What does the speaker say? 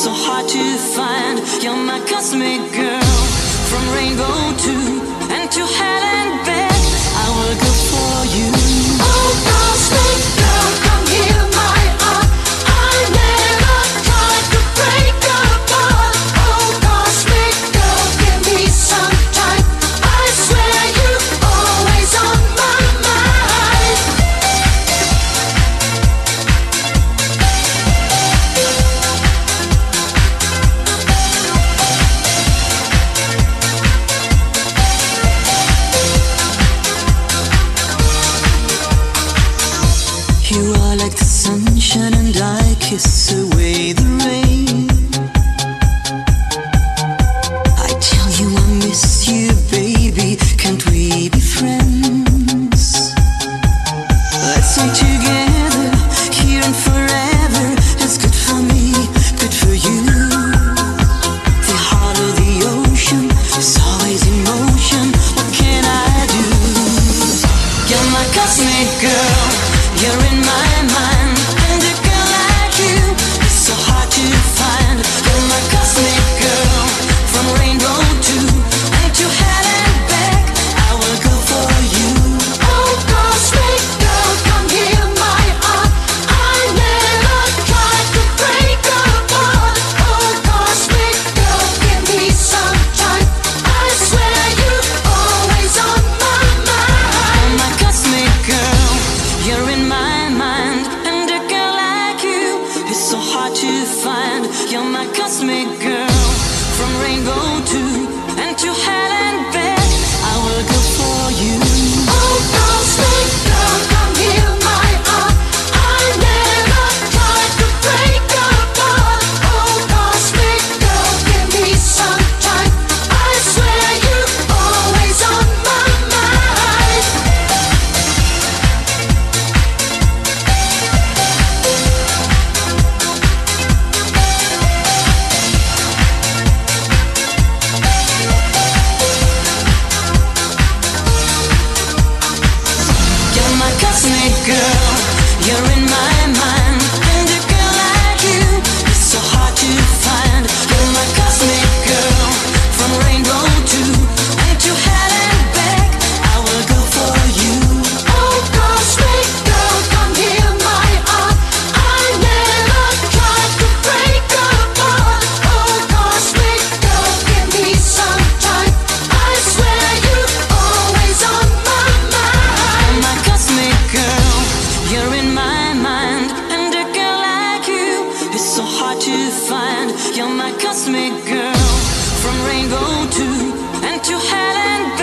so hard to find. You're my cosmic girl, from rainbow to sunshine and I kiss away the rain. I tell you I miss you, baby. Can't we be friends? Let's stay together here and forever. It's good for me, good for you. The heart of the ocean is always in motion. What can I do? You're my cosmic girl. You're in my mind. you find? You're my You're my cosmic girl From rainbow to and to heaven Girl, you're in my cosmic girl from rainbow to and to hell and